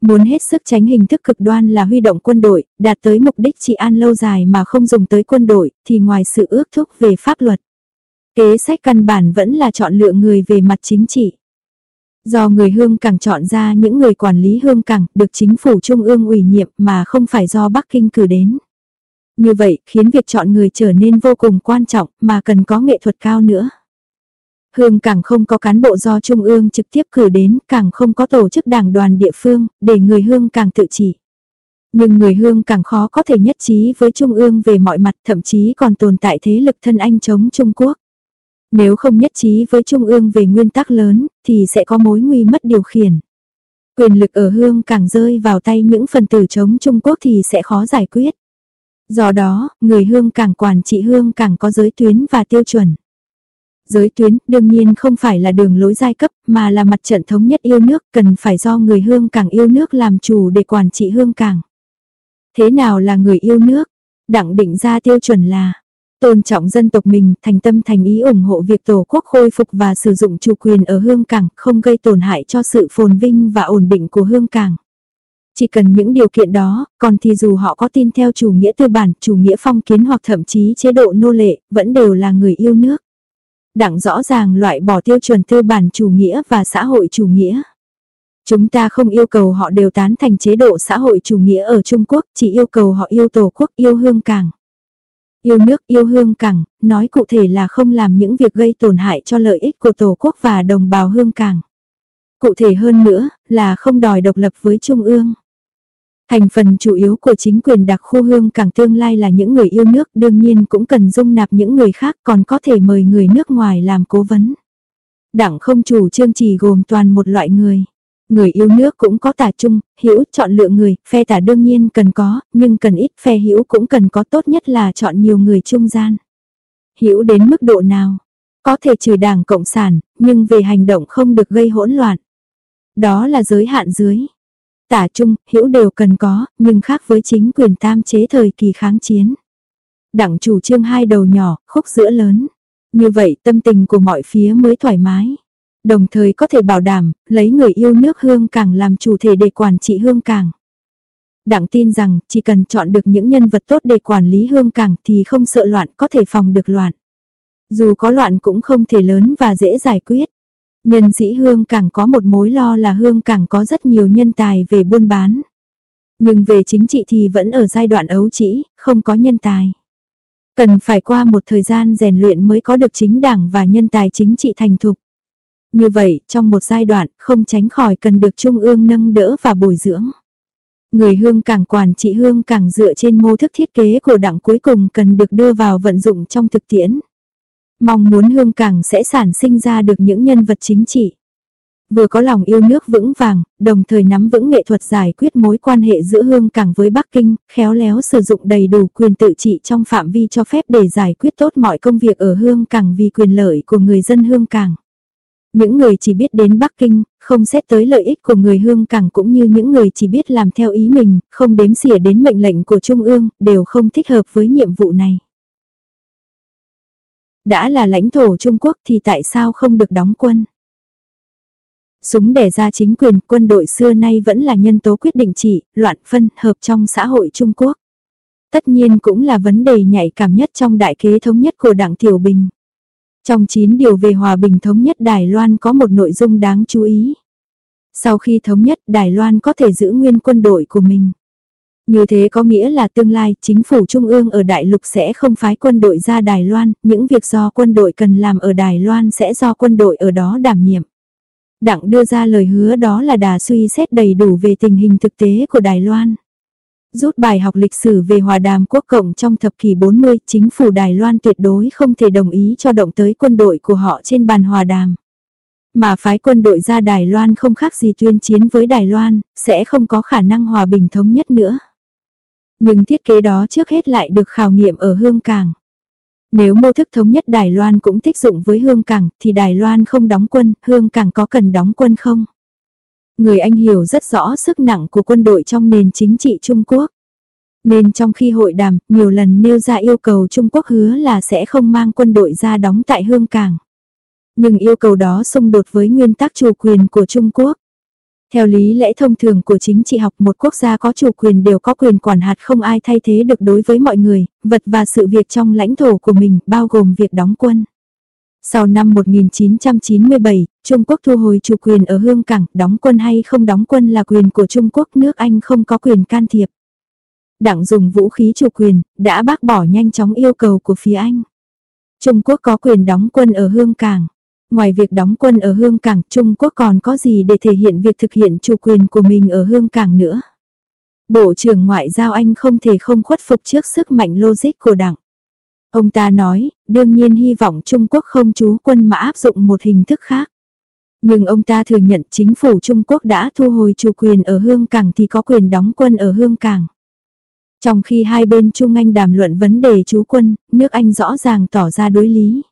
Muốn hết sức tránh hình thức cực đoan là huy động quân đội, đạt tới mục đích trị an lâu dài mà không dùng tới quân đội, thì ngoài sự ước thúc về pháp luật Kế sách căn bản vẫn là chọn lựa người về mặt chính trị. Do người hương càng chọn ra những người quản lý hương càng được chính phủ trung ương ủy nhiệm mà không phải do Bắc Kinh cử đến. Như vậy khiến việc chọn người trở nên vô cùng quan trọng mà cần có nghệ thuật cao nữa. Hương càng không có cán bộ do Trung ương trực tiếp cử đến, càng không có tổ chức đảng đoàn địa phương, để người Hương càng tự chỉ. Nhưng người Hương càng khó có thể nhất trí với Trung ương về mọi mặt thậm chí còn tồn tại thế lực thân anh chống Trung Quốc. Nếu không nhất trí với Trung ương về nguyên tắc lớn, thì sẽ có mối nguy mất điều khiển. Quyền lực ở Hương càng rơi vào tay những phần tử chống Trung Quốc thì sẽ khó giải quyết. Do đó, người Hương càng quản trị Hương càng có giới tuyến và tiêu chuẩn. Giới tuyến đương nhiên không phải là đường lối giai cấp mà là mặt trận thống nhất yêu nước cần phải do người Hương càng yêu nước làm chủ để quản trị Hương càng. Thế nào là người yêu nước? Đặng định ra tiêu chuẩn là tôn trọng dân tộc mình, thành tâm thành ý ủng hộ việc tổ quốc khôi phục và sử dụng chủ quyền ở Hương Cảng, không gây tổn hại cho sự phồn vinh và ổn định của Hương Cảng. Chỉ cần những điều kiện đó, còn thì dù họ có tin theo chủ nghĩa tư bản, chủ nghĩa phong kiến hoặc thậm chí chế độ nô lệ, vẫn đều là người yêu nước. Đặng rõ ràng loại bỏ tiêu chuẩn tư bản chủ nghĩa và xã hội chủ nghĩa. Chúng ta không yêu cầu họ đều tán thành chế độ xã hội chủ nghĩa ở Trung Quốc, chỉ yêu cầu họ yêu Tổ quốc, yêu hương càng. Yêu nước, yêu hương càng, nói cụ thể là không làm những việc gây tổn hại cho lợi ích của Tổ quốc và đồng bào hương càng. Cụ thể hơn nữa, là không đòi độc lập với Trung ương. Thành phần chủ yếu của chính quyền đặc khu hương cảng tương lai là những người yêu nước đương nhiên cũng cần dung nạp những người khác còn có thể mời người nước ngoài làm cố vấn. Đảng không chủ trương chỉ gồm toàn một loại người. Người yêu nước cũng có tả chung, hữu chọn lựa người, phe tả đương nhiên cần có, nhưng cần ít phe hữu cũng cần có tốt nhất là chọn nhiều người trung gian. Hữu đến mức độ nào? Có thể trừ đảng Cộng sản, nhưng về hành động không được gây hỗn loạn. Đó là giới hạn dưới. Tả trung, hữu đều cần có, nhưng khác với chính quyền tam chế thời kỳ kháng chiến. Đảng chủ trương hai đầu nhỏ, khúc giữa lớn. Như vậy tâm tình của mọi phía mới thoải mái. Đồng thời có thể bảo đảm, lấy người yêu nước hương càng làm chủ thể để quản trị hương càng. Đảng tin rằng, chỉ cần chọn được những nhân vật tốt để quản lý hương càng thì không sợ loạn có thể phòng được loạn. Dù có loạn cũng không thể lớn và dễ giải quyết. Nhân sĩ Hương càng có một mối lo là Hương càng có rất nhiều nhân tài về buôn bán. Nhưng về chính trị thì vẫn ở giai đoạn ấu trĩ, không có nhân tài. Cần phải qua một thời gian rèn luyện mới có được chính đảng và nhân tài chính trị thành thục. Như vậy, trong một giai đoạn, không tránh khỏi cần được Trung ương nâng đỡ và bồi dưỡng. Người hương càng quản trị hương càng dựa trên mô thức thiết kế của đảng cuối cùng cần được đưa vào vận dụng trong thực tiễn. Mong muốn hương Cảng sẽ sản sinh ra được những nhân vật chính trị. Vừa có lòng yêu nước vững vàng, đồng thời nắm vững nghệ thuật giải quyết mối quan hệ giữa hương Cảng với Bắc Kinh, khéo léo sử dụng đầy đủ quyền tự trị trong phạm vi cho phép để giải quyết tốt mọi công việc ở hương Cảng vì quyền lợi của người dân hương Cảng. Những người chỉ biết đến Bắc Kinh, không xét tới lợi ích của người hương Cảng cũng như những người chỉ biết làm theo ý mình, không đếm xỉa đến mệnh lệnh của Trung ương, đều không thích hợp với nhiệm vụ này. Đã là lãnh thổ Trung Quốc thì tại sao không được đóng quân? Súng đẻ ra chính quyền quân đội xưa nay vẫn là nhân tố quyết định trị, loạn phân, hợp trong xã hội Trung Quốc. Tất nhiên cũng là vấn đề nhạy cảm nhất trong đại kế thống nhất của Đảng Tiểu Bình. Trong 9 điều về hòa bình thống nhất Đài Loan có một nội dung đáng chú ý. Sau khi thống nhất Đài Loan có thể giữ nguyên quân đội của mình. Như thế có nghĩa là tương lai chính phủ trung ương ở Đại Lục sẽ không phái quân đội ra Đài Loan, những việc do quân đội cần làm ở Đài Loan sẽ do quân đội ở đó đảm nhiệm. Đặng đưa ra lời hứa đó là đà suy xét đầy đủ về tình hình thực tế của Đài Loan. Rút bài học lịch sử về hòa đàm quốc cộng trong thập kỷ 40, chính phủ Đài Loan tuyệt đối không thể đồng ý cho động tới quân đội của họ trên bàn hòa đàm. Mà phái quân đội ra Đài Loan không khác gì tuyên chiến với Đài Loan, sẽ không có khả năng hòa bình thống nhất nữa. Nhưng thiết kế đó trước hết lại được khảo nghiệm ở Hương Cảng. Nếu mô thức thống nhất Đài Loan cũng thích dụng với Hương Cảng thì Đài Loan không đóng quân, Hương Cảng có cần đóng quân không? Người Anh hiểu rất rõ sức nặng của quân đội trong nền chính trị Trung Quốc. Nên trong khi hội đàm, nhiều lần nêu ra yêu cầu Trung Quốc hứa là sẽ không mang quân đội ra đóng tại Hương Cảng. Nhưng yêu cầu đó xung đột với nguyên tắc chủ quyền của Trung Quốc. Theo lý lẽ thông thường của chính trị học một quốc gia có chủ quyền đều có quyền quản hạt không ai thay thế được đối với mọi người, vật và sự việc trong lãnh thổ của mình bao gồm việc đóng quân. Sau năm 1997, Trung Quốc thu hồi chủ quyền ở Hương Cảng, đóng quân hay không đóng quân là quyền của Trung Quốc, nước Anh không có quyền can thiệp. Đảng dùng vũ khí chủ quyền, đã bác bỏ nhanh chóng yêu cầu của phía Anh. Trung Quốc có quyền đóng quân ở Hương Cảng. Ngoài việc đóng quân ở Hương Cảng, Trung Quốc còn có gì để thể hiện việc thực hiện chủ quyền của mình ở Hương Cảng nữa? Bộ trưởng Ngoại giao Anh không thể không khuất phục trước sức mạnh logic của đảng. Ông ta nói, đương nhiên hy vọng Trung Quốc không trú quân mà áp dụng một hình thức khác. Nhưng ông ta thừa nhận chính phủ Trung Quốc đã thu hồi chủ quyền ở Hương Cảng thì có quyền đóng quân ở Hương Cảng. Trong khi hai bên Trung Anh đàm luận vấn đề trú quân, nước Anh rõ ràng tỏ ra đối lý.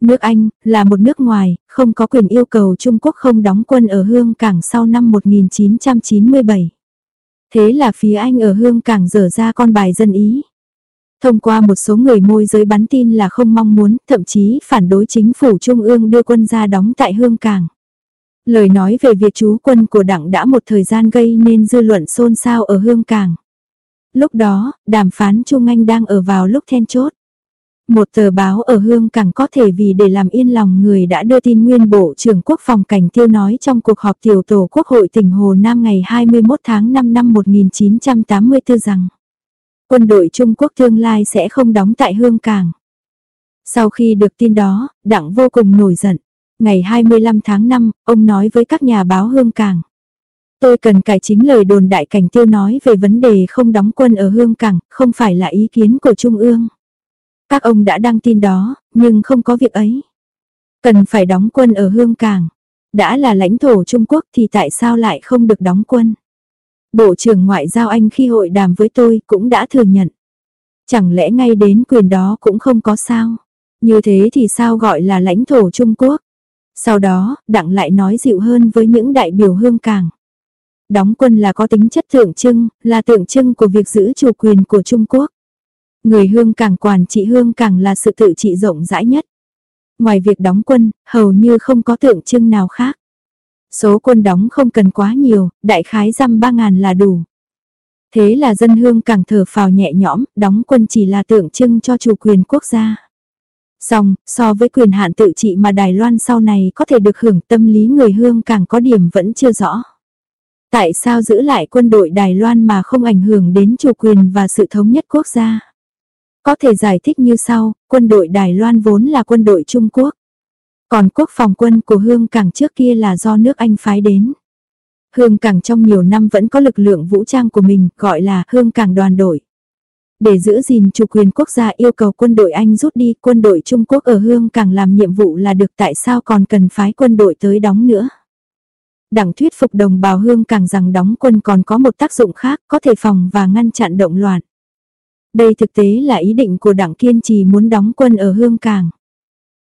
Nước Anh là một nước ngoài, không có quyền yêu cầu Trung Quốc không đóng quân ở Hương Cảng sau năm 1997. Thế là phía Anh ở Hương Cảng dở ra con bài dân Ý. Thông qua một số người môi giới bắn tin là không mong muốn, thậm chí phản đối chính phủ Trung ương đưa quân ra đóng tại Hương Cảng. Lời nói về việc trú quân của đảng đã một thời gian gây nên dư luận xôn xao ở Hương Cảng. Lúc đó, đàm phán Trung Anh đang ở vào lúc then chốt. Một tờ báo ở Hương Cảng có thể vì để làm yên lòng người đã đưa tin nguyên Bộ trưởng Quốc phòng Cảnh Tiêu nói trong cuộc họp tiểu tổ Quốc hội tỉnh Hồ Nam ngày 21 tháng 5 năm 1984 rằng quân đội Trung Quốc tương lai sẽ không đóng tại Hương Cảng. Sau khi được tin đó, Đặng vô cùng nổi giận. Ngày 25 tháng 5, ông nói với các nhà báo Hương Cảng. Tôi cần cải chính lời đồn đại cảnh tiêu nói về vấn đề không đóng quân ở Hương Cảng, không phải là ý kiến của Trung ương. Các ông đã đăng tin đó, nhưng không có việc ấy. Cần phải đóng quân ở Hương Cảng. Đã là lãnh thổ Trung Quốc thì tại sao lại không được đóng quân? Bộ trưởng Ngoại giao Anh khi hội đàm với tôi cũng đã thừa nhận. Chẳng lẽ ngay đến quyền đó cũng không có sao? Như thế thì sao gọi là lãnh thổ Trung Quốc? Sau đó, Đặng lại nói dịu hơn với những đại biểu hương cảng. Đóng quân là có tính chất tượng trưng, là tượng trưng của việc giữ chủ quyền của Trung Quốc. Người hương càng quản trị hương càng là sự tự trị rộng rãi nhất. Ngoài việc đóng quân, hầu như không có tượng trưng nào khác. Số quân đóng không cần quá nhiều, đại khái dăm ba ngàn là đủ. Thế là dân hương càng thở phào nhẹ nhõm, đóng quân chỉ là tượng trưng cho chủ quyền quốc gia. Xong, so với quyền hạn tự trị mà Đài Loan sau này có thể được hưởng tâm lý người hương càng có điểm vẫn chưa rõ. Tại sao giữ lại quân đội Đài Loan mà không ảnh hưởng đến chủ quyền và sự thống nhất quốc gia? Có thể giải thích như sau, quân đội Đài Loan vốn là quân đội Trung Quốc. Còn quốc phòng quân của Hương Cảng trước kia là do nước Anh phái đến. Hương Cảng trong nhiều năm vẫn có lực lượng vũ trang của mình, gọi là Hương Cảng đoàn đội. Để giữ gìn chủ quyền quốc gia yêu cầu quân đội Anh rút đi, quân đội Trung Quốc ở Hương Cảng làm nhiệm vụ là được tại sao còn cần phái quân đội tới đóng nữa. Đảng thuyết phục đồng bào Hương Cảng rằng đóng quân còn có một tác dụng khác, có thể phòng và ngăn chặn động loạn. Đây thực tế là ý định của đảng kiên trì muốn đóng quân ở Hương Cảng.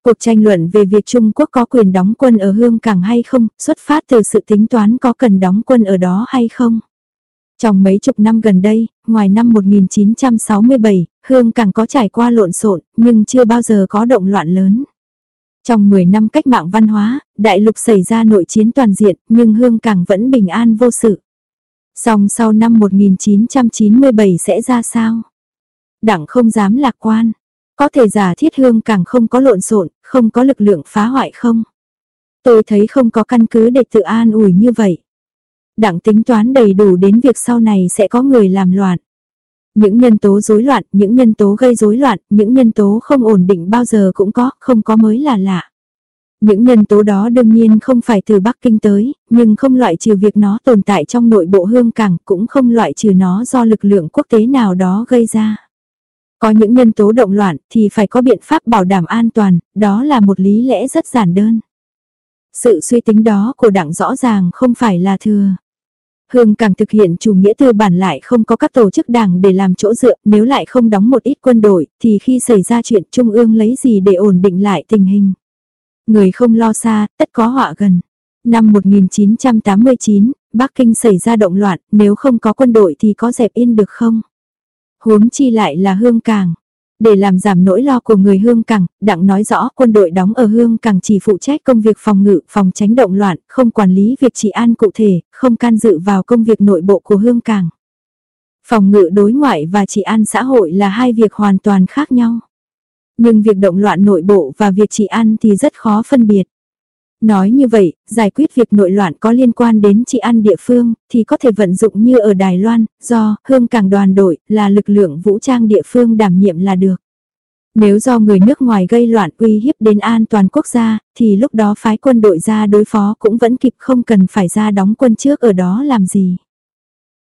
Cuộc tranh luận về việc Trung Quốc có quyền đóng quân ở Hương Cảng hay không, xuất phát từ sự tính toán có cần đóng quân ở đó hay không. Trong mấy chục năm gần đây, ngoài năm 1967, Hương Cảng có trải qua lộn xộn, nhưng chưa bao giờ có động loạn lớn. Trong 10 năm cách mạng văn hóa, đại lục xảy ra nội chiến toàn diện, nhưng Hương Cảng vẫn bình an vô sự. Song sau năm 1997 sẽ ra sao? Đảng không dám lạc quan. Có thể giả thiết hương càng không có lộn xộn, không có lực lượng phá hoại không? Tôi thấy không có căn cứ để tự an ủi như vậy. Đảng tính toán đầy đủ đến việc sau này sẽ có người làm loạn. Những nhân tố rối loạn, những nhân tố gây rối loạn, những nhân tố không ổn định bao giờ cũng có, không có mới là lạ. Những nhân tố đó đương nhiên không phải từ Bắc Kinh tới, nhưng không loại trừ việc nó tồn tại trong nội bộ hương cảng, cũng không loại trừ nó do lực lượng quốc tế nào đó gây ra. Có những nhân tố động loạn thì phải có biện pháp bảo đảm an toàn, đó là một lý lẽ rất giản đơn. Sự suy tính đó của đảng rõ ràng không phải là thừa. Hương càng thực hiện chủ nghĩa tư bản lại không có các tổ chức đảng để làm chỗ dựa, nếu lại không đóng một ít quân đội, thì khi xảy ra chuyện Trung ương lấy gì để ổn định lại tình hình. Người không lo xa, tất có họa gần. Năm 1989, Bắc Kinh xảy ra động loạn, nếu không có quân đội thì có dẹp yên được không? Huống chi lại là hương càng. Để làm giảm nỗi lo của người hương cảng, đặng nói rõ quân đội đóng ở hương cảng chỉ phụ trách công việc phòng ngự, phòng tránh động loạn, không quản lý việc trị an cụ thể, không can dự vào công việc nội bộ của hương cảng. Phòng ngự đối ngoại và trị an xã hội là hai việc hoàn toàn khác nhau. Nhưng việc động loạn nội bộ và việc trị an thì rất khó phân biệt. Nói như vậy, giải quyết việc nội loạn có liên quan đến trị an địa phương, thì có thể vận dụng như ở Đài Loan, do Hương Cảng đoàn đội là lực lượng vũ trang địa phương đảm nhiệm là được. Nếu do người nước ngoài gây loạn uy hiếp đến an toàn quốc gia, thì lúc đó phái quân đội ra đối phó cũng vẫn kịp không cần phải ra đóng quân trước ở đó làm gì.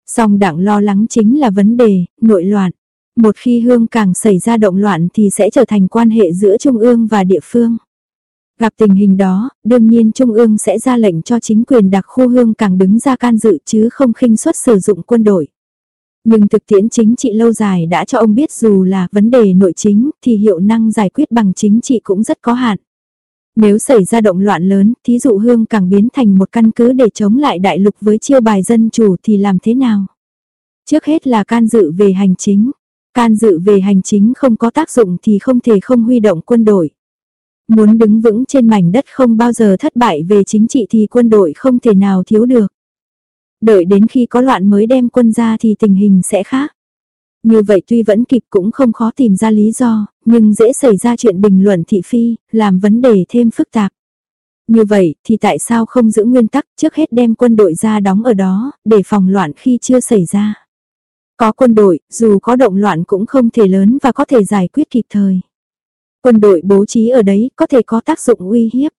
Song đặng lo lắng chính là vấn đề, nội loạn. Một khi hương càng xảy ra động loạn thì sẽ trở thành quan hệ giữa Trung ương và địa phương. Gặp tình hình đó, đương nhiên Trung ương sẽ ra lệnh cho chính quyền đặc khu hương càng đứng ra can dự chứ không khinh suất sử dụng quân đội. Nhưng thực tiễn chính trị lâu dài đã cho ông biết dù là vấn đề nội chính thì hiệu năng giải quyết bằng chính trị cũng rất có hạn. Nếu xảy ra động loạn lớn, thí dụ hương càng biến thành một căn cứ để chống lại đại lục với chiêu bài dân chủ thì làm thế nào? Trước hết là can dự về hành chính. Can dự về hành chính không có tác dụng thì không thể không huy động quân đội. Muốn đứng vững trên mảnh đất không bao giờ thất bại về chính trị thì quân đội không thể nào thiếu được. Đợi đến khi có loạn mới đem quân ra thì tình hình sẽ khác. Như vậy tuy vẫn kịp cũng không khó tìm ra lý do, nhưng dễ xảy ra chuyện bình luận thị phi, làm vấn đề thêm phức tạp. Như vậy thì tại sao không giữ nguyên tắc trước hết đem quân đội ra đóng ở đó, để phòng loạn khi chưa xảy ra. Có quân đội, dù có động loạn cũng không thể lớn và có thể giải quyết kịp thời. Quân đội bố trí ở đấy có thể có tác dụng uy hiếp.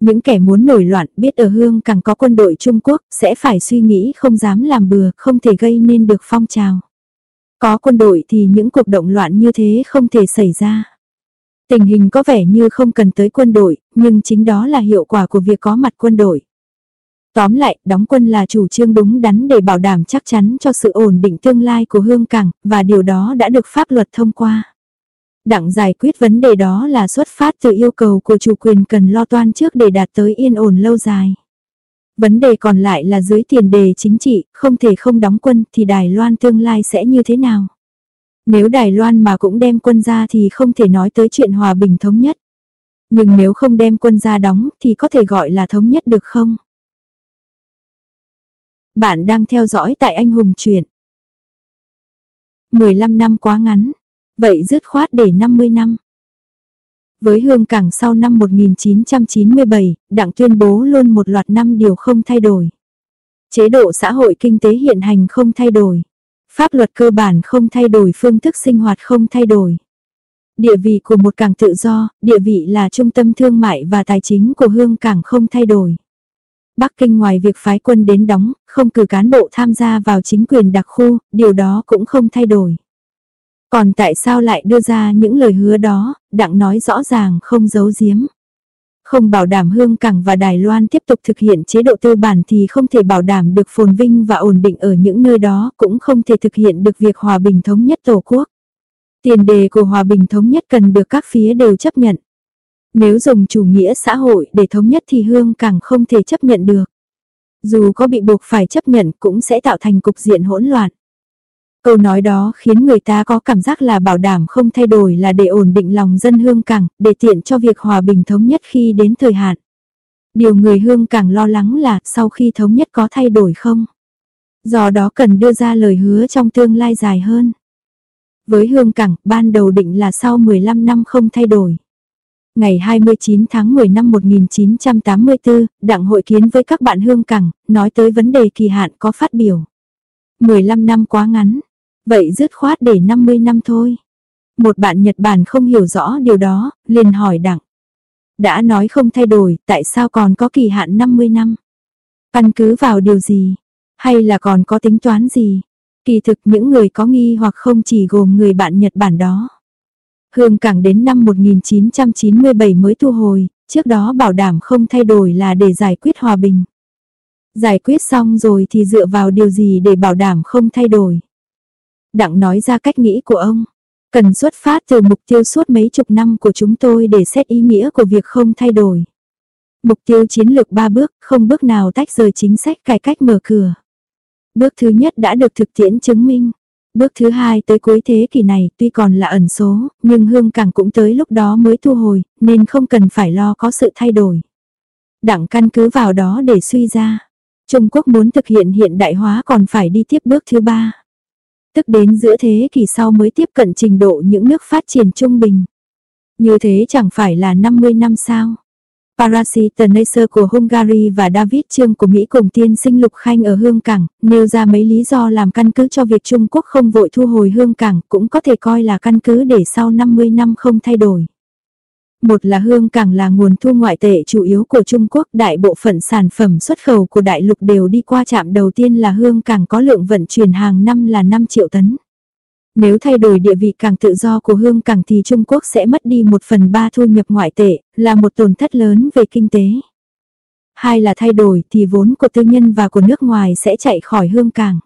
Những kẻ muốn nổi loạn biết ở Hương càng có quân đội Trung Quốc sẽ phải suy nghĩ không dám làm bừa, không thể gây nên được phong trào. Có quân đội thì những cuộc động loạn như thế không thể xảy ra. Tình hình có vẻ như không cần tới quân đội, nhưng chính đó là hiệu quả của việc có mặt quân đội. Tóm lại, đóng quân là chủ trương đúng đắn để bảo đảm chắc chắn cho sự ổn định tương lai của Hương Cảng, và điều đó đã được pháp luật thông qua. Đặng giải quyết vấn đề đó là xuất phát từ yêu cầu của chủ quyền cần lo toan trước để đạt tới yên ổn lâu dài. Vấn đề còn lại là dưới tiền đề chính trị, không thể không đóng quân thì Đài Loan tương lai sẽ như thế nào? Nếu Đài Loan mà cũng đem quân ra thì không thể nói tới chuyện hòa bình thống nhất. Nhưng nếu không đem quân ra đóng thì có thể gọi là thống nhất được không? Bạn đang theo dõi tại Anh Hùng Chuyện. 15 năm quá ngắn, vậy dứt khoát để 50 năm. Với Hương Cảng sau năm 1997, Đảng tuyên bố luôn một loạt năm điều không thay đổi. Chế độ xã hội kinh tế hiện hành không thay đổi. Pháp luật cơ bản không thay đổi, phương thức sinh hoạt không thay đổi. Địa vị của một cảng tự do, địa vị là trung tâm thương mại và tài chính của Hương Cảng không thay đổi. Bắc Kinh ngoài việc phái quân đến đóng, không cử cán bộ tham gia vào chính quyền đặc khu, điều đó cũng không thay đổi. Còn tại sao lại đưa ra những lời hứa đó, đặng nói rõ ràng không giấu giếm. Không bảo đảm Hương Cảng và Đài Loan tiếp tục thực hiện chế độ tư bản thì không thể bảo đảm được phồn vinh và ổn định ở những nơi đó, cũng không thể thực hiện được việc hòa bình thống nhất Tổ quốc. Tiền đề của hòa bình thống nhất cần được các phía đều chấp nhận. Nếu dùng chủ nghĩa xã hội để thống nhất thì Hương Cảng không thể chấp nhận được. Dù có bị buộc phải chấp nhận cũng sẽ tạo thành cục diện hỗn loạn. Câu nói đó khiến người ta có cảm giác là bảo đảm không thay đổi là để ổn định lòng dân hương cảng, để tiện cho việc hòa bình thống nhất khi đến thời hạn. Điều người hương cảng lo lắng là sau khi thống nhất có thay đổi không? Do đó cần đưa ra lời hứa trong tương lai dài hơn. Với hương cảng, ban đầu định là sau 15 năm không thay đổi. Ngày 29 tháng 10 năm 1984, Đảng hội kiến với các bạn hương cảng, nói tới vấn đề kỳ hạn có phát biểu. 15 năm quá ngắn, Vậy dứt khoát để 50 năm thôi. Một bạn Nhật Bản không hiểu rõ điều đó, liền hỏi đặng. Đã nói không thay đổi, tại sao còn có kỳ hạn 50 năm? Căn cứ vào điều gì? Hay là còn có tính toán gì? Kỳ thực những người có nghi hoặc không chỉ gồm người bạn Nhật Bản đó. Hương cảng đến năm 1997 mới thu hồi, trước đó bảo đảm không thay đổi là để giải quyết hòa bình. Giải quyết xong rồi thì dựa vào điều gì để bảo đảm không thay đổi. Đặng nói ra cách nghĩ của ông. Cần xuất phát từ mục tiêu suốt mấy chục năm của chúng tôi để xét ý nghĩa của việc không thay đổi. Mục tiêu chiến lược 3 bước, không bước nào tách rời chính sách cải cách mở cửa. Bước thứ nhất đã được thực tiễn chứng minh. Bước thứ hai tới cuối thế kỷ này tuy còn là ẩn số, nhưng hương cảng cũng tới lúc đó mới thu hồi, nên không cần phải lo có sự thay đổi. Đặng căn cứ vào đó để suy ra. Trung Quốc muốn thực hiện hiện đại hóa còn phải đi tiếp bước thứ ba tức đến giữa thế kỷ sau mới tiếp cận trình độ những nước phát triển trung bình. Như thế chẳng phải là 50 năm sao? Parasitaneser của Hungary và David Trương của Mỹ cùng tiên sinh Lục Khanh ở Hương Cảng, nêu ra mấy lý do làm căn cứ cho việc Trung Quốc không vội thu hồi Hương Cảng cũng có thể coi là căn cứ để sau 50 năm không thay đổi. Một là Hương Cảng là nguồn thu ngoại tệ chủ yếu của Trung Quốc, đại bộ phận sản phẩm xuất khẩu của đại lục đều đi qua trạm đầu tiên là Hương Cảng có lượng vận chuyển hàng năm là 5 triệu tấn. Nếu thay đổi địa vị càng tự do của hương cảng thì Trung Quốc sẽ mất đi một phần ba thu nhập ngoại tệ, là một tổn thất lớn về kinh tế. Hai là thay đổi thì vốn của tư nhân và của nước ngoài sẽ chạy khỏi hương cảng.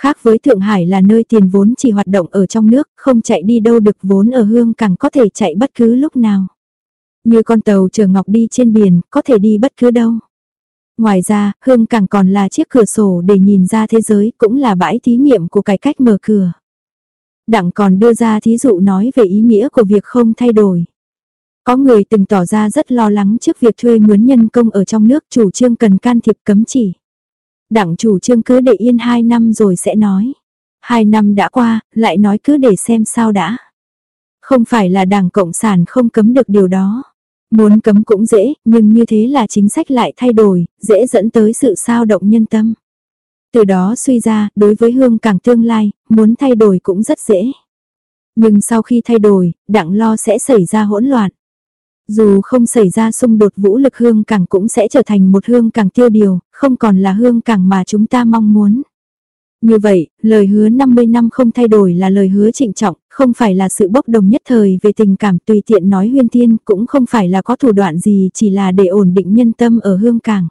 Khác với Thượng Hải là nơi tiền vốn chỉ hoạt động ở trong nước, không chạy đi đâu được vốn ở hương càng có thể chạy bất cứ lúc nào. Như con tàu chở ngọc đi trên biển, có thể đi bất cứ đâu. Ngoài ra, hương càng còn là chiếc cửa sổ để nhìn ra thế giới, cũng là bãi thí nghiệm của cải cách mở cửa. Đặng còn đưa ra thí dụ nói về ý nghĩa của việc không thay đổi. Có người từng tỏ ra rất lo lắng trước việc thuê mướn nhân công ở trong nước chủ trương cần can thiệp cấm chỉ đảng chủ trương cứ để yên 2 năm rồi sẽ nói. 2 năm đã qua, lại nói cứ để xem sao đã. Không phải là đảng Cộng sản không cấm được điều đó. Muốn cấm cũng dễ, nhưng như thế là chính sách lại thay đổi, dễ dẫn tới sự sao động nhân tâm. Từ đó suy ra, đối với hương càng tương lai, muốn thay đổi cũng rất dễ. Nhưng sau khi thay đổi, đặng lo sẽ xảy ra hỗn loạn. Dù không xảy ra xung đột vũ lực hương cảng cũng sẽ trở thành một hương cảng tiêu điều, không còn là hương cảng mà chúng ta mong muốn. Như vậy, lời hứa 50 năm không thay đổi là lời hứa trịnh trọng, không phải là sự bốc đồng nhất thời về tình cảm tùy tiện nói huyên thiên, cũng không phải là có thủ đoạn gì chỉ là để ổn định nhân tâm ở hương cảng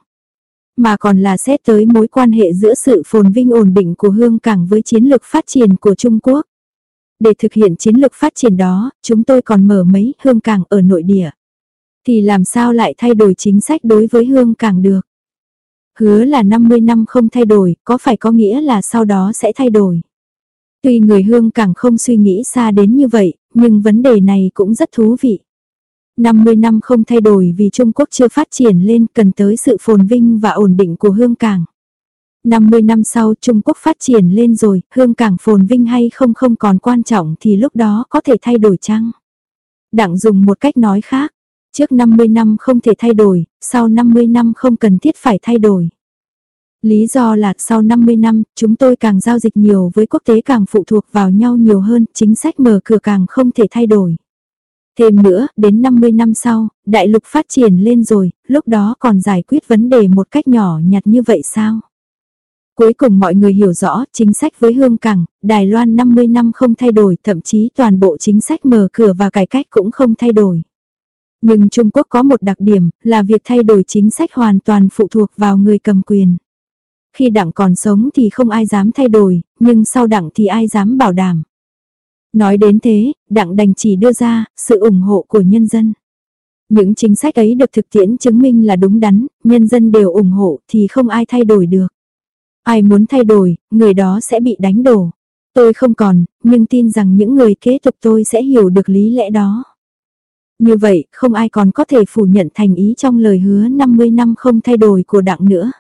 mà còn là xét tới mối quan hệ giữa sự phồn vinh ổn định của Hương Cảng với chiến lược phát triển của Trung Quốc. Để thực hiện chiến lược phát triển đó, chúng tôi còn mở mấy Hương Cảng ở nội địa. Thì làm sao lại thay đổi chính sách đối với Hương Cảng được? Hứa là 50 năm không thay đổi, có phải có nghĩa là sau đó sẽ thay đổi? Tuy người Hương Cảng không suy nghĩ xa đến như vậy, nhưng vấn đề này cũng rất thú vị. 50 năm không thay đổi vì Trung Quốc chưa phát triển lên cần tới sự phồn vinh và ổn định của hương cảng. 50 năm sau Trung Quốc phát triển lên rồi, hương cảng phồn vinh hay không không còn quan trọng thì lúc đó có thể thay đổi chăng? Đặng dùng một cách nói khác, trước 50 năm không thể thay đổi, sau 50 năm không cần thiết phải thay đổi. Lý do là sau 50 năm, chúng tôi càng giao dịch nhiều với quốc tế càng phụ thuộc vào nhau nhiều hơn, chính sách mở cửa càng không thể thay đổi. Thêm nữa, đến 50 năm sau, đại lục phát triển lên rồi, lúc đó còn giải quyết vấn đề một cách nhỏ nhặt như vậy sao? Cuối cùng mọi người hiểu rõ chính sách với Hương Cảng, Đài Loan 50 năm không thay đổi, thậm chí toàn bộ chính sách mở cửa và cải cách cũng không thay đổi. Nhưng Trung Quốc có một đặc điểm là việc thay đổi chính sách hoàn toàn phụ thuộc vào người cầm quyền. Khi đảng còn sống thì không ai dám thay đổi, nhưng sau đảng thì ai dám bảo đảm. Nói đến thế, Đảng đành chỉ đưa ra sự ủng hộ của nhân dân. Những chính sách ấy được thực tiễn chứng minh là đúng đắn, nhân dân đều ủng hộ thì không ai thay đổi được. Ai muốn thay đổi, người đó sẽ bị đánh đổ. Tôi không còn, nhưng tin rằng những người kế tục tôi sẽ hiểu được lý lẽ đó. Như vậy, không ai còn có thể phủ nhận thành ý trong lời hứa 50 năm không thay đổi của đặng nữa.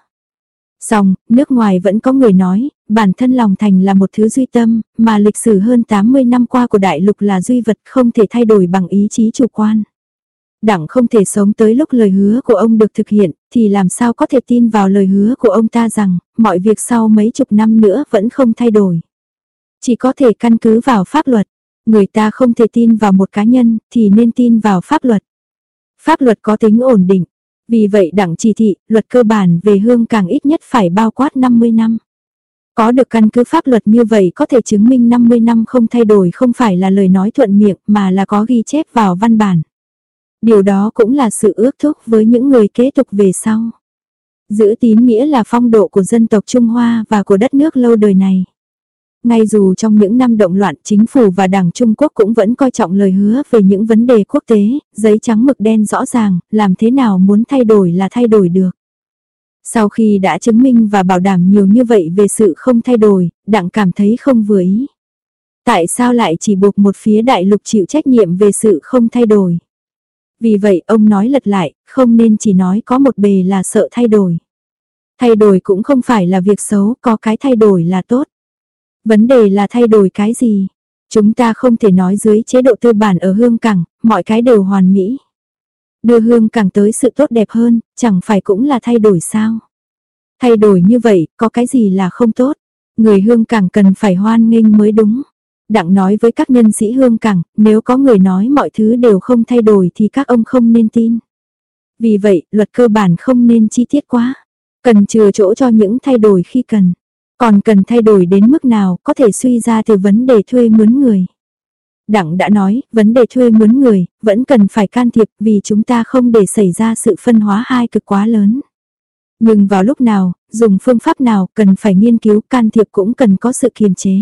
Xong, nước ngoài vẫn có người nói, bản thân lòng thành là một thứ duy tâm, mà lịch sử hơn 80 năm qua của đại lục là duy vật không thể thay đổi bằng ý chí chủ quan. Đảng không thể sống tới lúc lời hứa của ông được thực hiện, thì làm sao có thể tin vào lời hứa của ông ta rằng, mọi việc sau mấy chục năm nữa vẫn không thay đổi. Chỉ có thể căn cứ vào pháp luật. Người ta không thể tin vào một cá nhân, thì nên tin vào pháp luật. Pháp luật có tính ổn định, vì vậy đảng chỉ thị, luật cơ bản về hương càng ít nhất phải bao quát 50 năm. Có được căn cứ pháp luật như vậy có thể chứng minh 50 năm không thay đổi không phải là lời nói thuận miệng mà là có ghi chép vào văn bản. Điều đó cũng là sự ước thúc với những người kế tục về sau. Giữ tín nghĩa là phong độ của dân tộc Trung Hoa và của đất nước lâu đời này. Ngay dù trong những năm động loạn chính phủ và đảng Trung Quốc cũng vẫn coi trọng lời hứa về những vấn đề quốc tế, giấy trắng mực đen rõ ràng, làm thế nào muốn thay đổi là thay đổi được. Sau khi đã chứng minh và bảo đảm nhiều như vậy về sự không thay đổi, đặng cảm thấy không vừa ý. Tại sao lại chỉ buộc một phía đại lục chịu trách nhiệm về sự không thay đổi? Vì vậy ông nói lật lại, không nên chỉ nói có một bề là sợ thay đổi. Thay đổi cũng không phải là việc xấu, có cái thay đổi là tốt. Vấn đề là thay đổi cái gì? Chúng ta không thể nói dưới chế độ tư bản ở hương cảng, mọi cái đều hoàn mỹ. Đưa hương cảng tới sự tốt đẹp hơn, chẳng phải cũng là thay đổi sao. Thay đổi như vậy, có cái gì là không tốt. Người hương cảng cần phải hoan nghênh mới đúng. Đặng nói với các nhân sĩ hương cảng, nếu có người nói mọi thứ đều không thay đổi thì các ông không nên tin. Vì vậy, luật cơ bản không nên chi tiết quá. Cần chừa chỗ cho những thay đổi khi cần. Còn cần thay đổi đến mức nào có thể suy ra từ vấn đề thuê mướn người. Đặng đã nói, vấn đề thuê mướn người, vẫn cần phải can thiệp vì chúng ta không để xảy ra sự phân hóa hai cực quá lớn. Nhưng vào lúc nào, dùng phương pháp nào cần phải nghiên cứu can thiệp cũng cần có sự kiềm chế.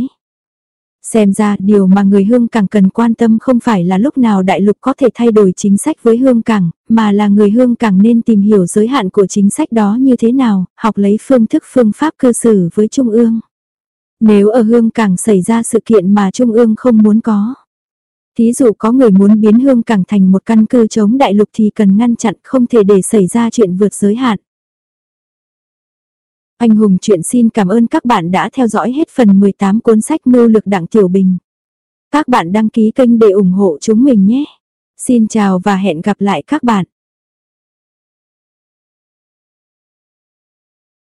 Xem ra điều mà người hương càng cần quan tâm không phải là lúc nào đại lục có thể thay đổi chính sách với hương cảng, mà là người hương cảng nên tìm hiểu giới hạn của chính sách đó như thế nào, học lấy phương thức phương pháp cơ sở với Trung ương. Nếu ở hương cảng xảy ra sự kiện mà Trung ương không muốn có. Thí dụ có người muốn biến hương cảng thành một căn cứ chống đại lục thì cần ngăn chặn không thể để xảy ra chuyện vượt giới hạn. Anh Hùng chuyện xin cảm ơn các bạn đã theo dõi hết phần 18 cuốn sách mưu lực đặng tiểu bình. Các bạn đăng ký kênh để ủng hộ chúng mình nhé. Xin chào và hẹn gặp lại các bạn.